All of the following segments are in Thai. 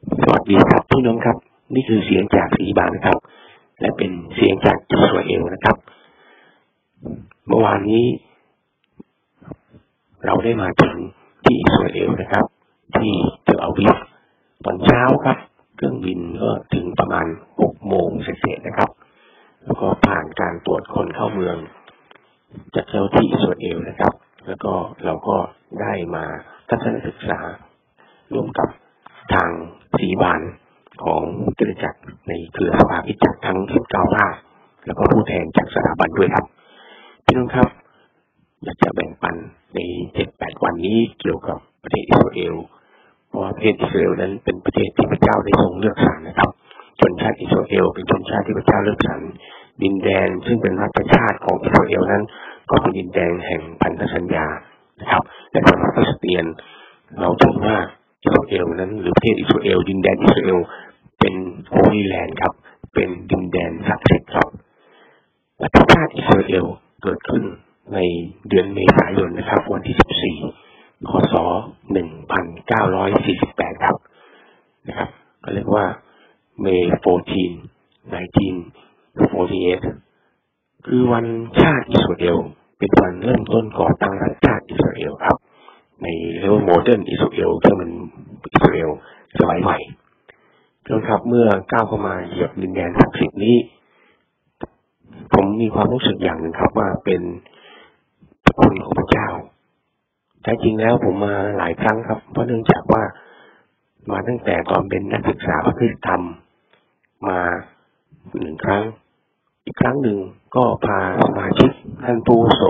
สวัสดีครับพี่น้องครับ นี่คือเสียงจากสีบานนะครับ และเป็นเสียงจากอิสราเอลนะครับ เมื่อวานนี้ เราได้มาถึงที่อิสราเอลนะครับ ที่เทลอาวิฟตอนเช้าครับ เครื่องบินก็ถึงประมาณหกโมงเศษนะครับ แล้วก็ผ่านการตรวจคนเข้าเมือง จากเจ้าที่อิสราเอลนะครับ แล้วก็เราก็ได้มาทัศนศึกษาร่วมกับทาง สีบานของกิจจักรในเครือสภาพิจักรทั้ง19ราชแล้วก็ผู้แทนจากสถาบันด้วยครับพี่น้องครับ อยากจะแบ่งปันใน7-8วันนี้เกี่ยวกับประเทศอิสราเอลเพราะประเทศอิสราเอลนั้นเป็นประเทศที่พระเจ้าได้ทรงเลือกสรรนะครับชนชาติอิสราเอลเป็นชนชาติที่พระเจ้าเลือกสรรดินแดนซึ่งเป็นรัฐชาติของอิสราเอลนั้น ก็เป็นดินแดนแห่งพันธสัญญานะครับและสำหรับคริสเตียน เราถือว่า อิสราเอลนั้นหรือประเทศอิสราเอลดินแดนอิสราเอลเป็นโฮลีแลนด์ครับ เป็นดินแดนศักดิ์สิทธิ์ครับรัฐชาติอิสราเอลเกิดขึ้นในเดือนเมษายนนะครับ วันที่ 14คศ1948 ครับนะครับก็เรียกว่าเมย์14 1948 คือวันชาติอิสราเอลเป็นวันเริ่มต้นก่อตั้งรัฐชาติอิสราเอลครับ ในเรียกว่า modern Israel ที่มันอิสราเอลสมัยใหม่จนครับเมื่อก้าวเข้ามาเหยียบดินแดนศักดิ์สิทธิ์นี้ ผมมีความรู้สึกอย่างหนึ่งครับว่าเป็นพระคุณของพระเจ้าแท้จริงแล้วผมมาหลายครั้งครับ เพราะเนื่องจากว่ามาตั้งแต่ตอนเป็นนักศึกษาพระคุณธรรม มาหนึ่งครั้ง อีกครั้งหนึ่งก็พาสมาชิกท่านปูโส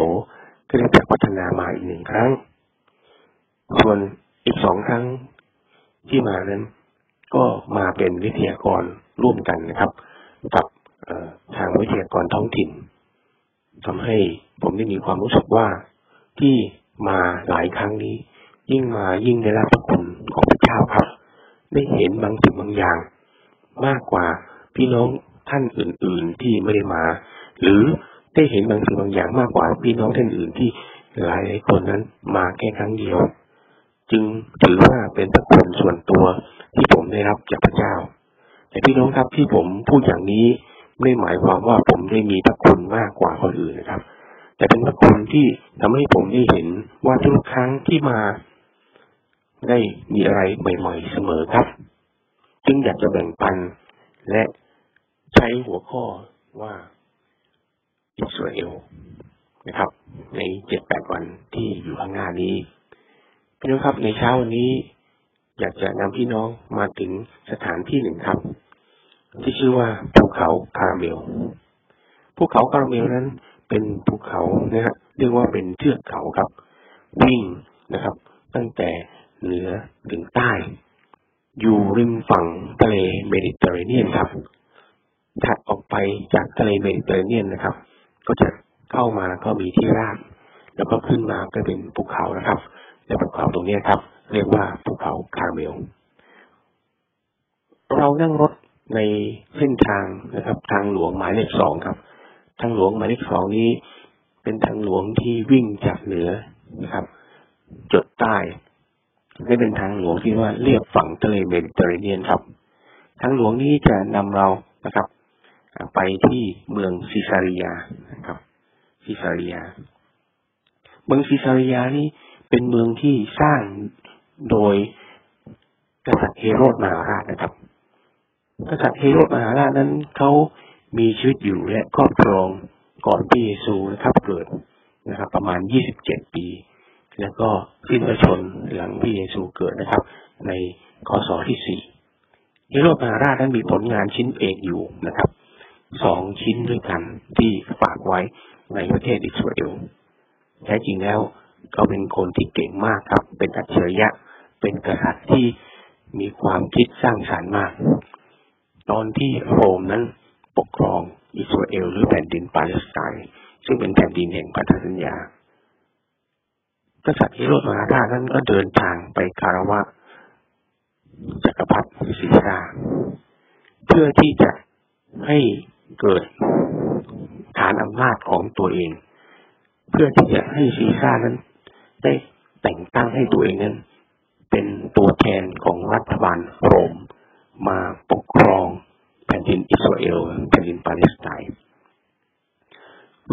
ก็ได้จากพัฒนามาอีกหนึ่งครั้ง ส่วนอีกสองครั้งที่มานั้น ก็มาเป็นวิทยากรร่วมกันนะครับ กับทางวิทยากรท้องถิ่นทำให้ผมได้มีความรู้สึกว่าที่มาหลายครั้งนี้ ยิ่งมายิ่งได้รับพระคุณของพระเจ้าครับ ได้เห็นบางสิ่งบางอย่าง มากกว่าพี่น้องท่านอื่น ๆที่ไม่ได้มา หรือได้เห็นบางสิ่งบางอย่างมากกว่าพี่น้องท่านอื่นที่หลายหลายคนนั้นมาแค่ครั้งเดียว จึงถือว่าเป็นพระคุณส่วนตัวที่ผมได้รับจากพระเจ้า แต่พี่น้องครับที่ผมพูดอย่างนี้ไม่หมายความว่าผมได้มีพระคุณมากกว่าคนอื่นนะครับ แต่เป็นพระคุณที่ทำให้ผมได้เห็นว่าทุกครั้งที่มา ได้มีอะไรใหม่ๆเสมอครับ จึงอยากจะแบ่งปันและใช้หัวข้อว่าอิสราเอลนะครับ ในเจ็ดแปดวันที่อยู่ข้างหน้านี้ พี่น้องครับในเช้าวันนี้ อยากจะนำพี่น้องมาถึงสถานที่หนึ่งครับ ที่ชื่อว่าภูเขาคาร์เมลภูเขาคาร์เมลนั้น เป็นภูเขานะฮะเรียกว่าเป็นเทือกเขาครับ วิ่งนะครับ ตั้งแต่เหนือถึงใต้ อยู่ริมฝั่งทะเลเมดิเตอร์เรเนียนครับถัดออกไปจากทะเลเมดิเตอร์เรเนียนนะครับ ก็จะเข้ามาก็มีที่ราบแล้วก็ขึ้นมาก็เป็นภูเขานะครับ และภูเขาตรงนี้ครับ เรียกว่าภูเขาคาร์เมล เรานั่งรถในเส้นทางนะครับ ทางหลวงหมายเลขสองครับ ทางหลวงหมายเลขสองนี้ เป็นทางหลวงที่วิ่งจากเหนือนะครับ จดใต้ไม่เป็นทางหลวงที่ว่าเรียบฝั่งทะเลเมดิเตอร์เรเนียนครับ ทางหลวงนี้จะนำเรานะครับ ไปที่เมืองซิซาริยานะครับซิซาริยา เมืองซิซาริยานี่ เป็นเมืองที่สร้างโดยกษัตริย์เฮโรดมหาราชนะครับ กษัตริย์เฮโรดมหาราชนั้นเขามีชีวิตอยู่และครอบครองก่อนที่เยซูนะครับเกิดนะครับ ประมาณ 27 ปี แล้วก็สิ้นพระชนหลังที่เยซูเกิดนะครับ ในคศที่4เฮโรดมหาราชนั้นมีผลงานชิ้นเอกอยู่นะครับสองชิ้นด้วยกันที่ฝากไว้ในประเทศอิสราเอลแท้จริงแล้ว เขาเป็นคนที่เก่งมากครับ เป็นอัจฉริยะ เป็นกษัตริย์ที่มีความคิดสร้างสารรค์มาก ตอนที่โรมนั้นปกครองอิสราเอลหรือแผ่นดินปาเลสไตน์ซึ่งเป็นแผ่นดินแห่งพันธสัญญา กษัตริย์เฮโรดมหาราชนั้นก็เดินทางไปคารวะจักรพรรดิซีซ่าเพื่อที่จะให้เกิดฐานอำนาจของตัวเอง เพื่อที่จะให้ซีซ่านั้น ได้แต่งตั้งให้ตัวเองนั้น เป็นตัวแทนของรัฐบาลโรม มาปกครองแผ่นดินอิสราเอลแผ่นดินปาเลสไตน์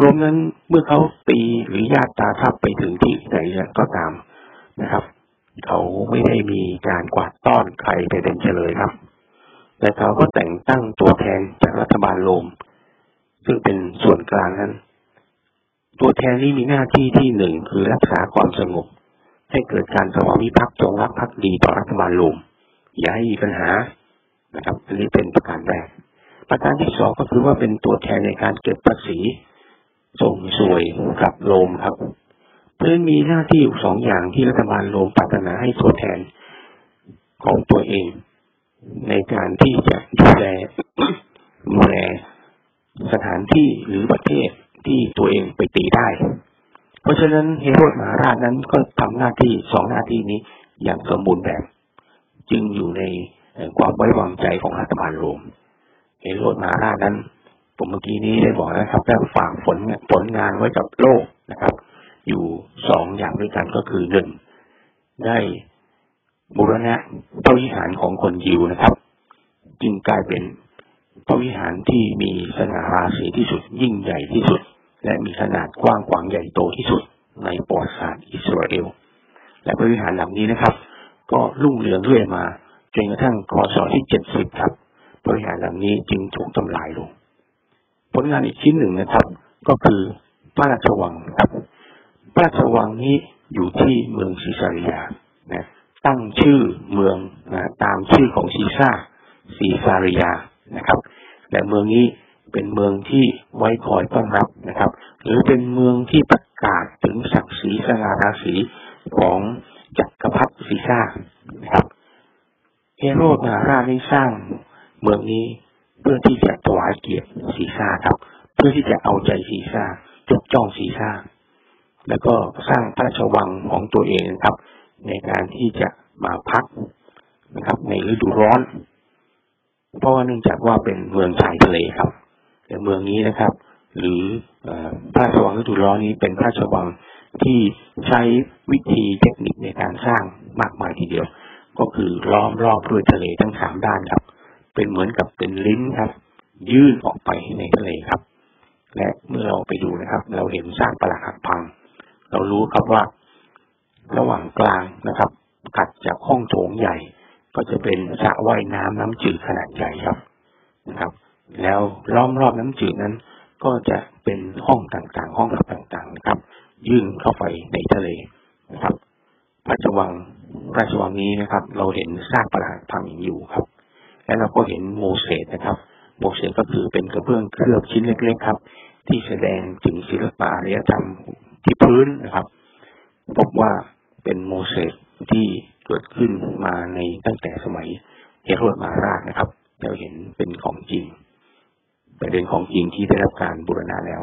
รวมนั้นเมื่อเขาตีหรือญาติตาทับไปถึงที่ไหนก็ตามนะครับ เขาไม่ได้มีการกวาดต้อนใครไปเป็นเฉลยครับ แต่เขาก็แต่งตั้งตัวแทนจากรัฐบาลโรมซึ่งเป็นส่วนกลางนั้น ตัวแทนนี้มีหน้าที่ที่หนึ่งคือรักษาความสงบ ให้เกิดการสวามิภักดิ์จงรักภักดีต่อรัฐบาลโรมอย่าให้มีปัญหานะครับ อันนี้เป็นประการแรก ประการที่สองก็คือว่าเป็นตัวแทนในการเก็บภาษี ส่งสวยกับโรมครับเพื่อมีหน้าที่อยู่สองอย่างที่รัฐบาลโรมปรารถนาให้ตัวแทนของตัวเอง ในการที่จะดูแลดูแลสถานที่หรือประเทศ ที่ตัวเองไปตีได้ เพราะฉะนั้นเฮโรดมหาราชนั้นก็ทำหน้าที่สองหน้าที่นี้อย่างสมบูรณ์แบบ จึงอยู่ในความไว้วางใจของรัฐบาลโรมเฮโรดมหาราชนั้น ผมเมื่อกี้นี้ได้บอกนะครับได้ฝากผลผลงานไว้กับโลกนะครับ อยู่สองอย่างด้วยกันก็คือหนึ่งได้บุรณะพระวิหารของคนยิวนะครับ จึงกลายเป็น พระวิหารที่มีสง่าราศีที่สุด ยิ่งใหญ่ที่สุด และมีขนาดกว้างขวางใหญ่โตที่สุด ในประวัติศาสตร์อิสราเอล และพระวิหารหลังนี้นะครับ ก็รุ่งเรืองเรื่อยมาจนกระทั่งคศที่เจ็ดสิบครับพระวิหารหลังนี้จึงถูกทำลายลง ผลงานอีกชิ้นหนึ่งนะครับ ก็คือพระราชวังครับพระราชวังนี้อยู่ที่เมืองซิซาริยานะตั้งชื่อเมืองนะตามชื่อของซีซ่าซีซาริยา นะครับ และเมืองนี้เป็นเมืองที่ไว้คอยต้อนรับนะครับ หรือเป็นเมืองที่ประกาศถึงศักดิ์ศรีสง่าราศีของจักรพรรดิซีซ่านะครับเฮโรดนาราได้สร้างเมืองนี้เพื่อที่จะถวายเกียรติซีซ่าครับ เพื่อที่จะเอาใจซีซ่ายกจ้องซีซ่าแล้วก็สร้างพระราชวังของตัวเองครับ ในการที่จะมาพักนะครับ ในฤดูร้อน ราะว่าเนื่องจากว่าเป็นเมืองชายทะเลครับแต่เมืองนี้นะครับ หรือพระราชวังฤดูร้อนนี้เป็นพระราชวังที่ใช้วิธีเทคนิคในการสร้างมากมายทีเดียว ก็คือล้อมรอบด้วยทะเลทั้งสามด้านครับ เป็นเหมือนกับเป็นลิ้นครับ ยื่นออกไปในทะเลครับ และเมื่อเราไปดูนะครับ เราเห็นสร้างปรักหักพัง เรารู้ครับว่า ระหว่างกลางนะครับ กัดจากห้องโถงใหญ่ ก็จะเป็นสระว่ายน้ำน้ำจืดขนาดใหญ่ครับนะครับ แล้วล้อมรอบน้ำจืดนั้น ก็จะเป็นห้องต่างๆ ห้องรับต่างๆนะครับ ยื่นเข้าไปในทะเลนะครับพระราชวังราชวังนี้นะครับ เราเห็นซากปรักพังอยู่ครับ และเราก็เห็นโมเสสนะครับ โมเสสก็คือเป็นกระเบื้องเคลือบชิ้นเล็ก ๆ ครับ ที่แสดงถึงศิลปะอารยธรรมที่พื้นนะครับ พบว่าเป็นโมเสสที่ เกิดขึ้นมาในตั้งแต่สมัยเฮโรดมาราชนะครับเราเห็นเป็นของจริงเป็นของจริงที่ได้รับการบูรณาแล้ว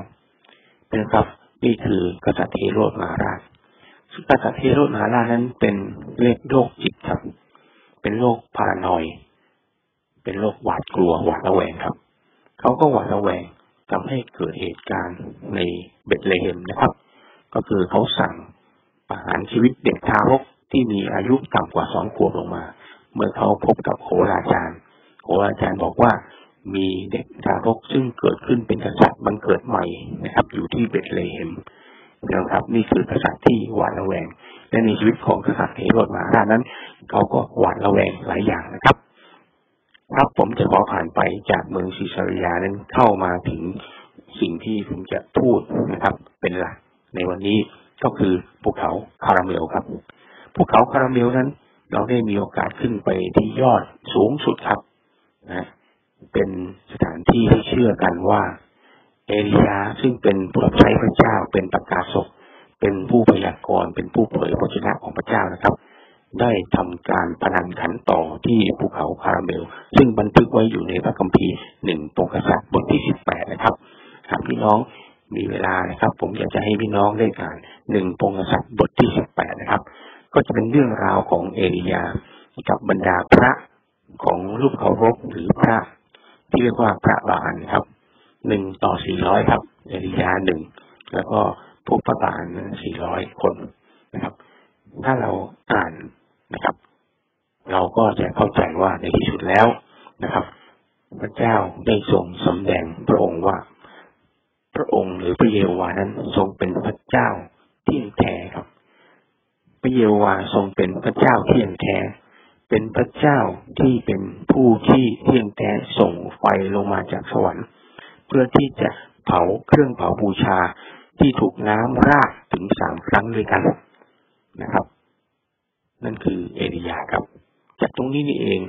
นะครับนี่คือกษัตริย์เฮโรดมาราชกษัตริย์เฮโรดมาราชนั้นเป็นเลขโรคจิตครับ เป็นโรคพารานอย เป็นโรคหวาดกลัวหวาดระแวงครับ เขาก็หวาดระแวงทำให้เกิดเหตุการณ์ในเบตเลเฮมนะครับ ก็คือเขาสั่งประหารชีวิตเด็กทารก ที่มีอายุต่ำกว่าสองขวบลงมา เมื่อเขาพบกับโหราจารย์ โหราจารย์บอกว่ามีเด็กทารกซึ่งเกิดขึ้นเป็นกษัตริย์บังเกิดใหม่นะครับ อยู่ที่เบตเลเฮมนะครับ นี่คือกษัตริย์ที่หวาดระแวง และในชีวิตของกษัตริย์เฮโรดมารานั้น เขาก็หวาดระแวงหลายอย่างนะครับครับผมจะขอผ่านไปจากเมืองซิซาริยานั้นเข้ามาถึงสิ่งที่ผมจะพูดนะครับ เป็นหลักในวันนี้ก็คือภูเขาคาราเมลครับ ภูเขาคาราเมลนั้น เราได้มีโอกาสขึ้นไปที่ยอดสูงสุดครับนะเป็นสถานที่ที่เชื่อกันว่า เอลียาซึ่งเป็นผู้รับใช้พระเจ้าเป็นประกาศกเป็นผู้พยากรณ์เป็นผู้เผยพระชนะของพระเจ้านะครับ ได้ทำการพนันขันต่อที่ภูเขาคาราเมล ซึ่งบันทึกไว้อยู่ในพระคัมภีร์หนึ่งปกษัตริย์บทที่สิบแปดนะครับหากพี่น้องมีเวลานะครับ ผมอยากจะให้พี่น้องได้อ่านหนึ่งปงษัตริย์บทที่สิบแปดนะครับ ก็จะเป็นเรื่องราวของเอลียากับบรรดาพระของรูปเคารพหรือพระที่เรียกว่าพระบาลครับหนึ่งต่อสี่ร้อยครับ เอลียาหนึ่งแล้วก็พวกพระบาลสี่ร้อยคนนะครับ ถ้าเราอ่านนะครับ เราก็จะเข้าใจว่าในที่สุดแล้วนะครับ พระเจ้าได้ทรงสำแดงพระองค์ว่า พระองค์หรือพระเยโฮวานั้นทรงเป็นพระเจ้าที่แท้ครับ ระเยโฮวาทรงเป็นพระเจ้าเที่ยงแท้ เป็นพระเจ้าที่เป็นผู้ที่เที่ยงแท้ส่งไฟลงมาจากสวรรค์ เพื่อที่จะเผาเครื่องเผาบูชาที่ถูกน้ำราดถึงสามครั้งด้วยกันนะครับ นั่นคือเอลียาครับ จากตรงนี้นี่เอง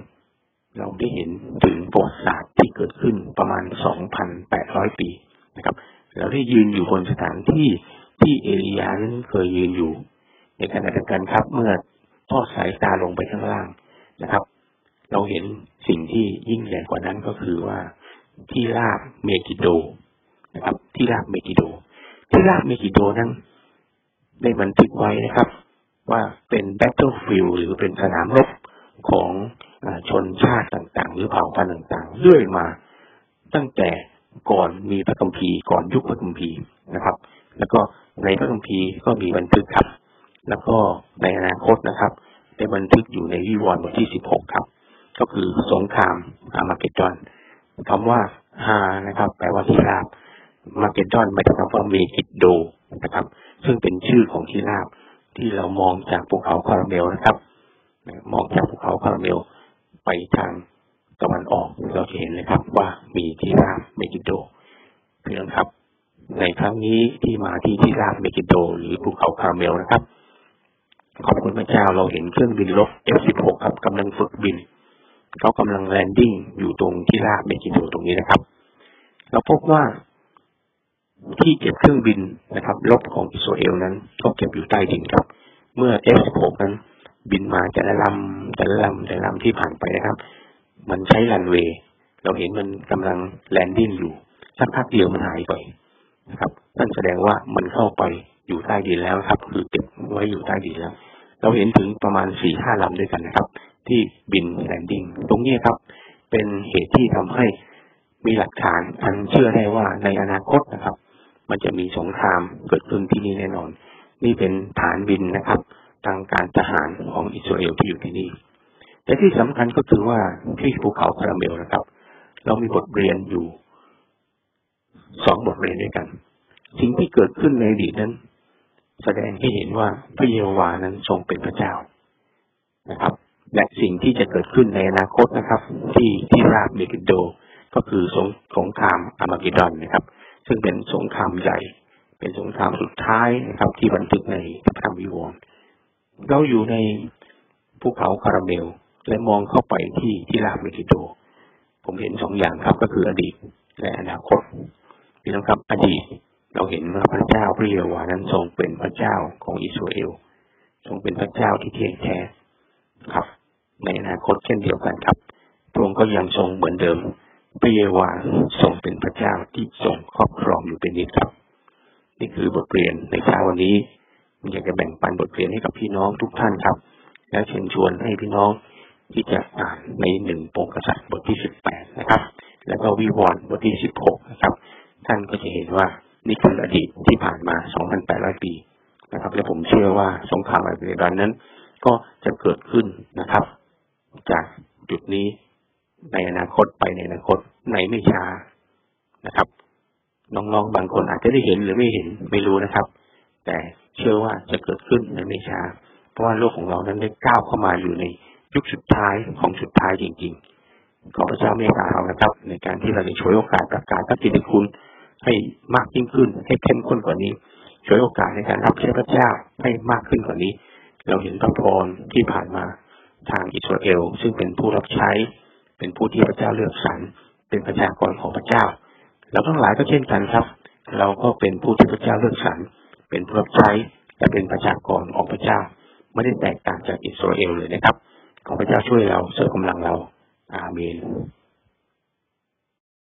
เราได้เห็นถึงประวัติศาสตร์ที่เกิดขึ้นประมาณ 2,800 ปีนะครับ เราได้ยืนอยู่บนสถานที่ที่เอลียานั้นเคยยืนอยู่ ในขณะเดียวกันครับ เมื่อทอดสายตาลงไปข้างล่างนะครับ เราเห็นสิ่งที่ยิ่งใหญ่กว่านั้นก็คือว่าที่ราบเมกิโดนะครับ ที่ราบเมกิโด ที่ราบเมกิโดนั้นได้บันทึกไว้นะครับ ว่าเป็น battlefield หรือเป็นสนามรบของชนชาติต่างๆ หรือเผ่าพันธุ์ต่างๆเรื่อยมาตั้งแต่ก่อนมีพระคัมภีร์ก่อนยุคพระคัมภีร์นะครับ แล้วก็ในพระคัมภีร์ก็มีบันทึกครับ แล้วก็ในอนาคตนะครับได้บันทึกอยู่ในวิวรณ์บทที่สิบหกครับ ก็คือสงครามอามาเกดดอนคำว่าฮานะครับ แปลว่าที่ราบมาเกดดอนไม่ใช่คำว่าเมกิดโดนะครับ ซึ่งเป็นชื่อของที่ราบที่เรามองจากภูเขาคาร์เมลนะครับ มองจากภูเขาคาร์เมลไปทางตะวันออกเราจะเห็นเลยครับ ว่ามีที่ราบเมกิโดเพื่อนครับ ในครั้งนี้ที่มาที่ที่ราบเมกิโด หรือภูเขาคาร์เมลนะครับ ขอบคุณพระเจ้าเราเห็นเครื่องบินรบ F16 ครับกำลังฝึกบินเขากำลัง landingอยู่ตรงที่ราบเมกิโดตรงนี้นะครับ เราพบว่าที่เก็บเครื่องบินนะครับรบของอิสราเอลนั้นก็เก็บอยู่ใต้ดินครับ เมื่อ F16 นั้น บินมาแต่ละลำแต่ละลำแต่ละลำที่ผ่านไปนะครับ มันใช้รันเวย์เราเห็นมันกำลัง landing อยู่สักพักเดียวมันหายไปนะครับนั่นแสดงว่ามันเข้าไปอยู่ใต้ดินแล้วครับ คือเก็บไว้อยู่ใต้ดินแล้ว เราเห็นถึงประมาณสี่ห้าลำด้วยกันนะครับ ที่บิน landing ตรงนี้ครับ เป็นเหตุที่ทำให้มีหลักฐานอันเชื่อได้ว่าในอนาคตนะครับ มันจะมีสงครามเกิดขึ้นที่นี่แน่นอน นี่เป็นฐานบินนะครับ ทางการทหารของอิสราเอลที่อยู่ที่นี่ แต่ที่สำคัญก็คือว่าที่ภูเขาคาร์เมลนะครับ เรามีบทเรียนอยู่สองบทเรียนด้วยกัน สิ่งที่เกิดขึ้นในอดีตนั้น แสดงให้เห็นว่าพระเยโฮวานั้นทรงเป็นพระเจ้านะครับ และสิ่งที่จะเกิดขึ้นในอนาคตนะครับ ที่ที่ราบเมกิโด ก็คือสงสงครามอามากิดอนนะครับ ซึ่งเป็นสงครามใหญ่ เป็นสงครามสุดท้ายนะครับ ที่บันทึกในพระธรรมวิวรณ์เราอยู่ในภูเขาคาราเมล และมองเข้าไปที่ที่ราบเมกิโด ผมเห็นสองอย่างครับก็คืออดีตและอนาคตพี่น้องครับอดีต เราเห็นว่าพระเจ้าพระเยโฮวานั้นทรงเป็นพระเจ้าของอิสราเอล ทรงเป็นพระเจ้าที่เที่ยงแท้ครับ ในอนาคตเช่นเดียวกันครับพระองค์ก็ยังทรงเหมือนเดิม พระเยโฮวาทรงเป็นพระเจ้าที่ทรงครอบครองอยู่เป็นนิจครับ นี่คือบทเรียนในเช้าวันนี้อยากจะแบ่งปันบทเรียนให้กับพี่น้องทุกท่านครับ และเชิญชวนให้พี่น้องที่จะอ่านในหนึ่งปงกษัตริย์บทที่สิบแปดนะครับ แล้วก็วิวรณ์บทที่สิบหกนะครับ ท่านก็จะเห็นว่า นี่คืออดีตที่ผ่านมาสองพันแปดร้อยปีนะครับ และผมเชื่อว่าสงครามอะไรดันนั้น ก็จะเกิดขึ้นนะครับ จากจุดนี้ในอนาคตไปในอนาคตในไม่ช้านะครับ น้องๆบางคนอาจจะได้เห็นหรือไม่เห็นไม่รู้นะครับ แต่เชื่อว่าจะเกิดขึ้นในไม่ช้า เพราะว่าโลกของเรานั้นได้ก้าวเข้ามาอยู่ในยุคสุดท้ายของสุดท้ายจริง ๆ ขอพระเจ้าเมตตาเรานะครับ ในการที่เราจะช่วยโอกาสประกาศพระกิตติคุณ ให้มากยิ่งขึ้น ให้เข้มข้นกว่านี้ช่วยโอกาสในการรับใช้พระเจ้าให้มากขึ้นกว่านี้ เราเห็นพระพรที่ผ่านมาทางอิสราเอล ซึ่งเป็นผู้รับใช้ เป็นผู้ที่พระเจ้าเลือกสรรเป็นประชากรของพระเจ้า เราทั้งหลายก็เช่นกันครับ เราก็เป็นผู้ที่พระเจ้าเลือกสรรเป็นผู้รับใช้และเป็นประชากรของพระเจ้า ไม่ได้แตกต่างจากอิสราเอลเลยนะครับ ขอพระเจ้าช่วยเราเสริมกำลังเราอาเมน